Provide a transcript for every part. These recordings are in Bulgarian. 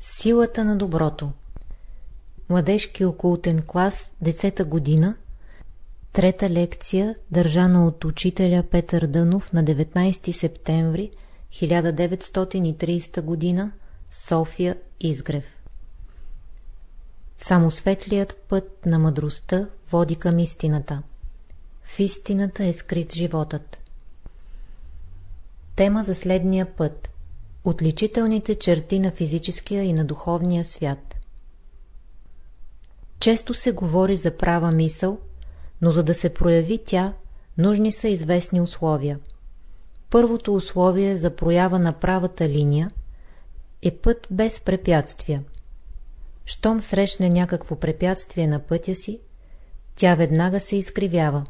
Силата на доброто Младежки окултен клас, 10-та година Трета лекция, държана от учителя Петър Дънов на 19 септември 1930 година, София, Изгрев. Само светлият път на мъдростта води към истината. В истината е скрит животът. Тема за следния път. Отличителните черти на физическия и на духовния свят. Често се говори за права мисъл, но за да се прояви тя, нужни са известни условия. Първото условие за проява на правата линия е път без препятствия. Щом срещне някакво препятствие на пътя си, тя веднага се изкривява.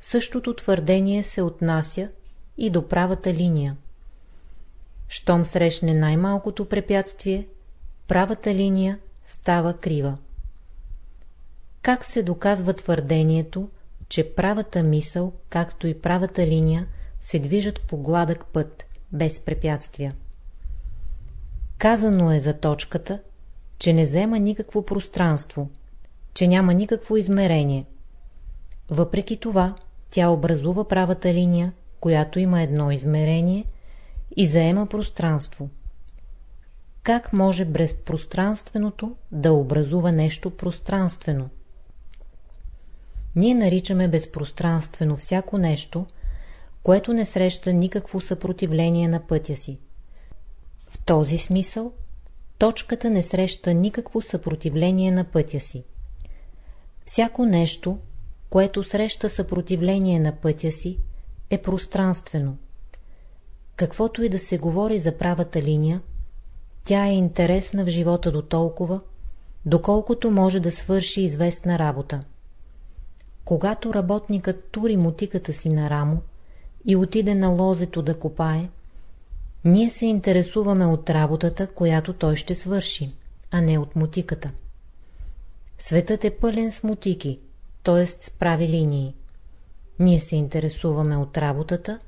Същото твърдение се отнася и до правата линия. Щом срещне най-малкото препятствие, правата линия става крива. Как се доказва твърдението, че правата мисъл, както и правата линия, се движат по гладък път, без препятствия? Казано е за точката, че не взема никакво пространство, че няма никакво измерение. Въпреки това, тя образува правата линия, която има едно измерение и заема пространство. Как може безпространственото да образува нещо пространствено? Ние наричаме безпространствено всяко нещо, което не среща никакво съпротивление на пътя си. В този смисъл, точката не среща никакво съпротивление на пътя си. Всяко нещо, което среща съпротивление на пътя си, е пространствено. Каквото и да се говори за правата линия, тя е интересна в живота до толкова, доколкото може да свърши известна работа. Когато работникът тури мутиката си на рамо и отиде на лозето да копае, ние се интересуваме от работата, която той ще свърши, а не от мутиката. Светът е пълен с мутики, т.е. с прави линии. Ние се интересуваме от работата,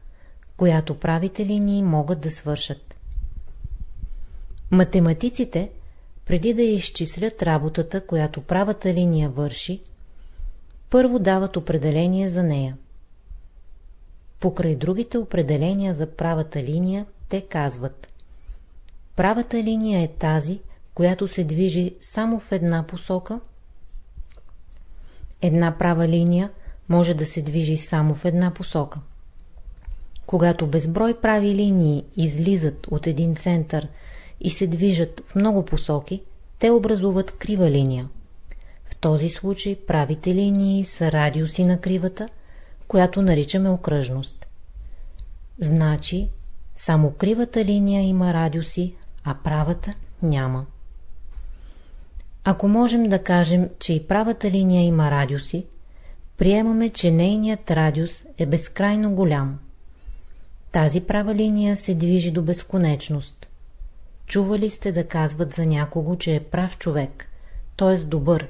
която правите линии могат да свършат. Математиците, преди да изчислят работата, която правата линия върши, първо дават определение за нея. Покрай другите определения за правата линия, те казват Правата линия е тази, която се движи само в една посока. Една права линия може да се движи само в една посока. Когато безброй прави линии излизат от един център и се движат в много посоки, те образуват крива линия. В този случай правите линии са радиуси на кривата, която наричаме окръжност. Значи, само кривата линия има радиуси, а правата няма. Ако можем да кажем, че и правата линия има радиуси, приемаме, че нейният радиус е безкрайно голям. Тази права линия се движи до безконечност. Чували сте да казват за някого, че е прав човек, т.е. добър,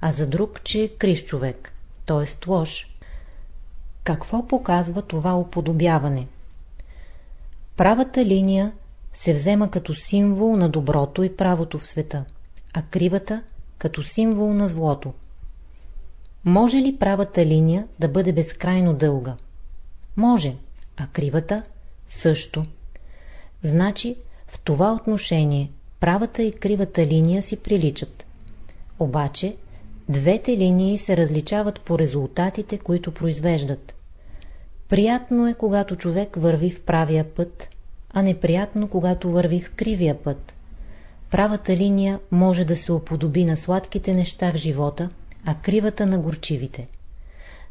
а за друг, че е крив човек, т.е. лош. Какво показва това уподобяване? Правата линия се взема като символ на доброто и правото в света, а кривата като символ на злото. Може ли правата линия да бъде безкрайно дълга? Може, а кривата също. Значи, в това отношение правата и кривата линия си приличат. Обаче, двете линии се различават по резултатите, които произвеждат. Приятно е, когато човек върви в правия път, а неприятно, когато върви в кривия път. Правата линия може да се оподоби на сладките неща в живота, а кривата на горчивите.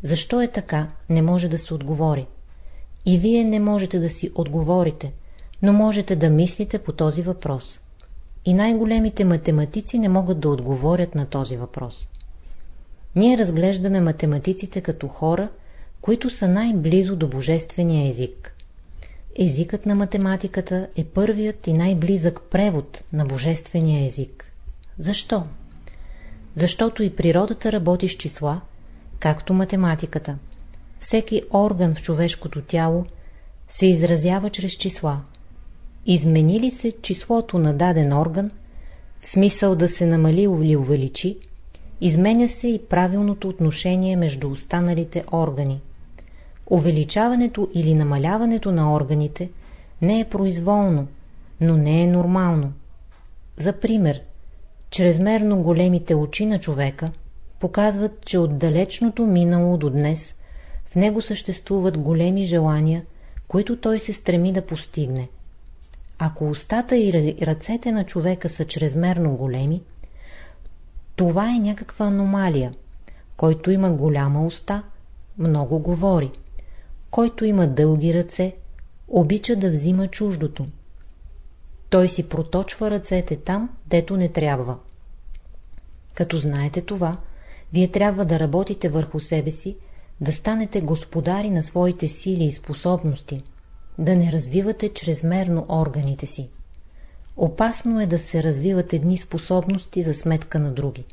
Защо е така, не може да се отговори. И вие не можете да си отговорите, но можете да мислите по този въпрос. И най-големите математици не могат да отговорят на този въпрос. Ние разглеждаме математиците като хора, които са най-близо до божествения език. Езикът на математиката е първият и най-близък превод на божествения език. Защо? Защото и природата работи с числа, както математиката. Всеки орган в човешкото тяло се изразява чрез числа. измени ли се числото на даден орган, в смисъл да се намали или увеличи, изменя се и правилното отношение между останалите органи. Увеличаването или намаляването на органите не е произволно, но не е нормално. За пример, чрезмерно големите очи на човека показват, че от далечното минало до днес в него съществуват големи желания, които той се стреми да постигне. Ако устата и ръцете на човека са чрезмерно големи, това е някаква аномалия. Който има голяма уста, много говори. Който има дълги ръце, обича да взима чуждото. Той си проточва ръцете там, дето не трябва. Като знаете това, вие трябва да работите върху себе си, да станете господари на своите сили и способности, да не развивате чрезмерно органите си. Опасно е да се развиват едни способности за сметка на други.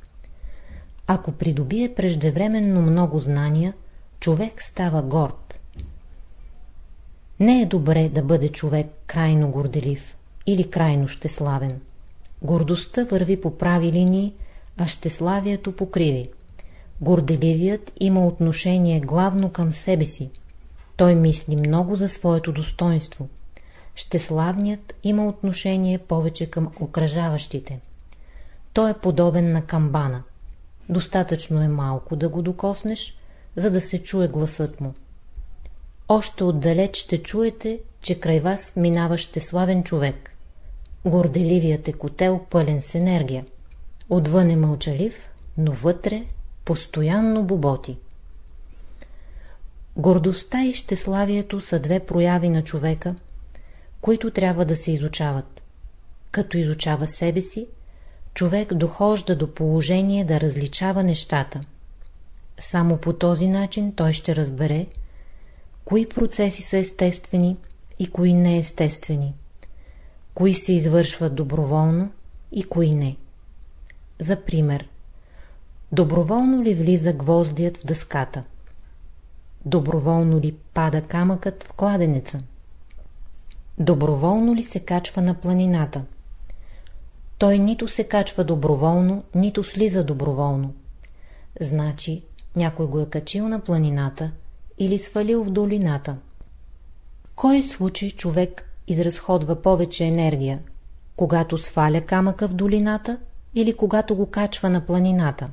Ако придобие преждевременно много знания, човек става горд. Не е добре да бъде човек крайно горделив или крайно щеславен. Гордостта върви по прави линии, а щеславието по криви. Горделивият има отношение главно към себе си. Той мисли много за своето достоинство. Щеславният има отношение повече към окръжаващите. Той е подобен на камбана. Достатъчно е малко да го докоснеш, за да се чуе гласът му. Още отдалеч ще чуете, че край вас минава щеславен човек. Горделивият е котел пълен с енергия. Отвън е мълчалив, но вътре постоянно боботи. Гордостта и щеславието са две прояви на човека, които трябва да се изучават. Като изучава себе си, човек дохожда до положение да различава нещата. Само по този начин той ще разбере, кои процеси са естествени и кои неестествени, кои се извършват доброволно и кои не. За пример, доброволно ли влиза гвоздият в дъската? Доброволно ли пада камъкът в кладенеца? Доброволно ли се качва на планината? Той нито се качва доброволно, нито слиза доброволно. Значи, някой го е качил на планината или свалил в долината. Кой случай човек изразходва повече енергия, когато сваля камъка в долината или когато го качва на планината?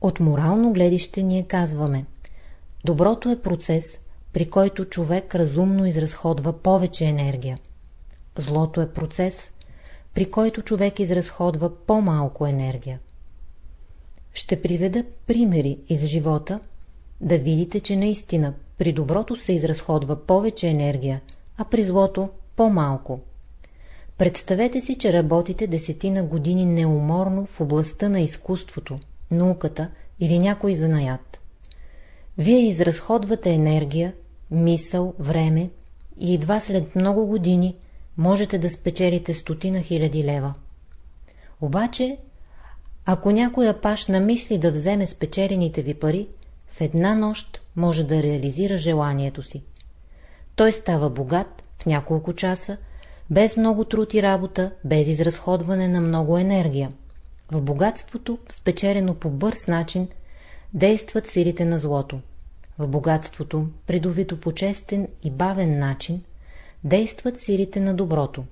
От морално гледище ние казваме Доброто е процес, при който човек разумно изразходва повече енергия. Злото е процес, при който човек изразходва по-малко енергия. Ще приведа примери из живота, да видите, че наистина при доброто се изразходва повече енергия, а при злото по-малко. Представете си, че работите десетина години неуморно в областта на изкуството, науката или някой занаят. Вие изразходвате енергия, мисъл, време и едва след много години можете да спечелите стотина хиляди лева. Обаче, ако някоя паш намисли да вземе спечелените ви пари, в една нощ може да реализира желанието си. Той става богат в няколко часа, без много труд и работа, без изразходване на много енергия. В богатството, спечелено по бърз начин, действат силите на злото. В богатството, придовито по честен и бавен начин, действат силите на доброто.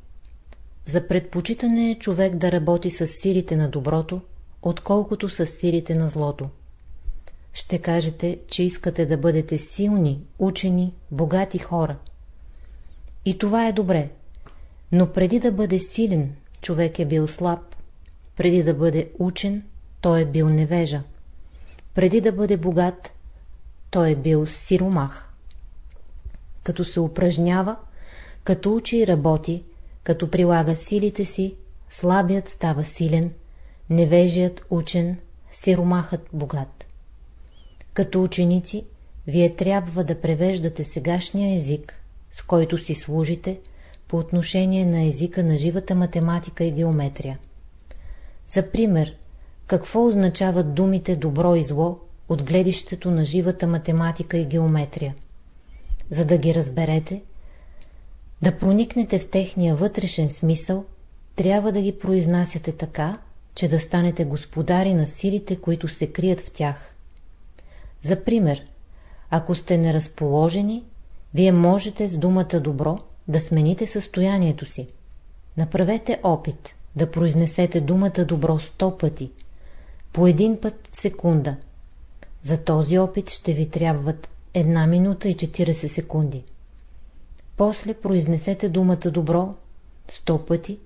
За предпочитане е човек да работи с силите на доброто, отколкото с силите на злото. Ще кажете, че искате да бъдете силни, учени, богати хора. И това е добре. Но преди да бъде силен, човек е бил слаб. Преди да бъде учен, той е бил невежа. Преди да бъде богат, той е бил сиромах. Като се упражнява, като учи и работи, като прилага силите си, слабият става силен, невежият учен, сиромахът богат. Като ученици, вие трябва да превеждате сегашния език, с който си служите, по отношение на езика на живата математика и геометрия. За пример, какво означават думите добро и зло от гледището на живата математика и геометрия? За да ги разберете, Да проникнете в техния вътрешен смисъл, трябва да ги произнасяте така, че да станете господари на силите, които се крият в тях. За пример, ако сте неразположени, вие можете с думата добро да смените състоянието си. Направете опит да произнесете думата добро сто пъти, по един път в секунда. За този опит ще ви трябват една минута и 40 секунди. После произнесете думата добро сто пъти,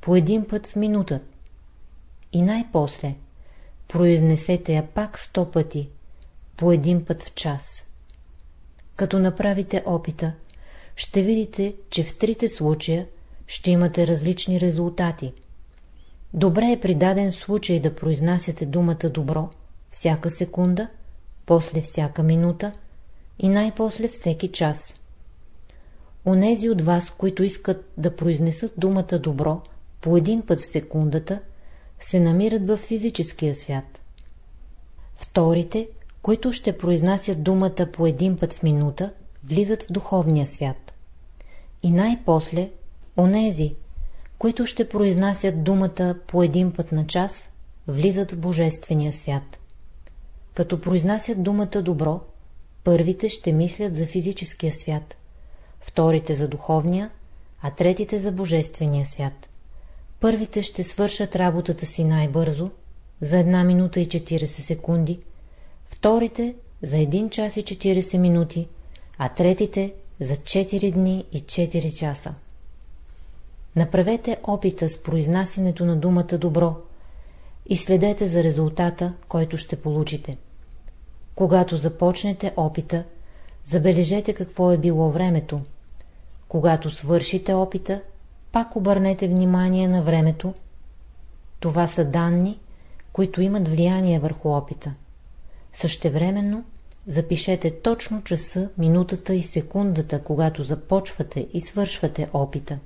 по един път в минута. И най-после произнесете я пак сто пъти, по един път в час. Като направите опита, ще видите, че в трите случая ще имате различни резултати. Добре е при даден случай да произнасяте думата добро всяка секунда, после всяка минута и най-после всеки час. Онези от вас, които искат да произнесат думата добро по един път в секундата, се намират в физическия свят. Вторите, които ще произнасят думата по един път в минута, влизат в духовния свят. И най-после, онези, които ще произнасят думата по един път на час, влизат в Божествения свят. Като произнасят думата добро, първите ще мислят за физическия свят, вторите за духовния, а третите за Божествения свят. Първите ще свършат работата си най-бързо, за една минута и 40 секунди, вторите за 1 час и 40 минути, а третите за 4 дни и 4 часа. Направете опита с произнасянето на думата добро и следете за резултата, който ще получите. Когато започнете опита, забележете какво е било времето. Когато свършите опита, пак обърнете внимание на времето. Това са данни, които имат влияние върху опита. Същевременно запишете точно часа, минутата и секундата, когато започвате и свършвате опита.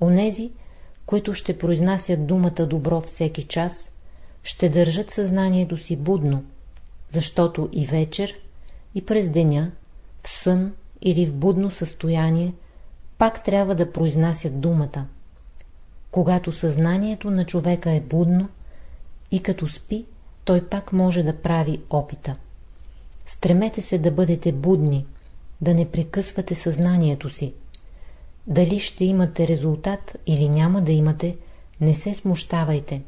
Онези, които ще произнасят думата добро всеки час, ще държат съзнанието си будно, защото и вечер, и през деня, в сън или в будно състояние, пак трябва да произнасят думата. Когато съзнанието на човека е будно и като спи, той пак може да прави опита. Стремете се да бъдете будни, да не прекъсвате съзнанието си. Дали ще имате резултат или няма да имате, не се смущавайте.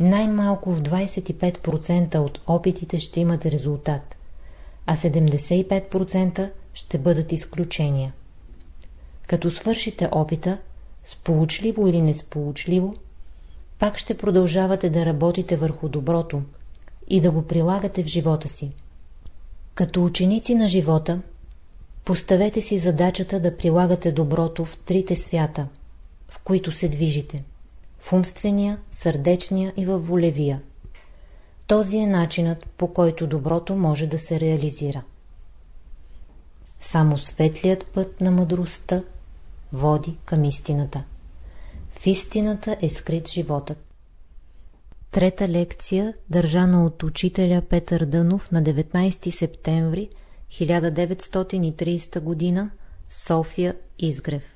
Най-малко в 25% от опитите ще имате резултат, а 75% ще бъдат изключения. Като свършите опита, сполучливо или несполучливо, пак ще продължавате да работите върху доброто и да го прилагате в живота си. Като ученици на живота, поставете си задачата да прилагате доброто в трите свята, в които се движите – в умствения, сърдечния и във волевия. Този е начинът, по който доброто може да се реализира. Само светлият път на мъдростта води към истината. В истината е скрит животът. Трета лекция, държана от учителя Петър Дънов на 19 септември 1930 г. София Изгрев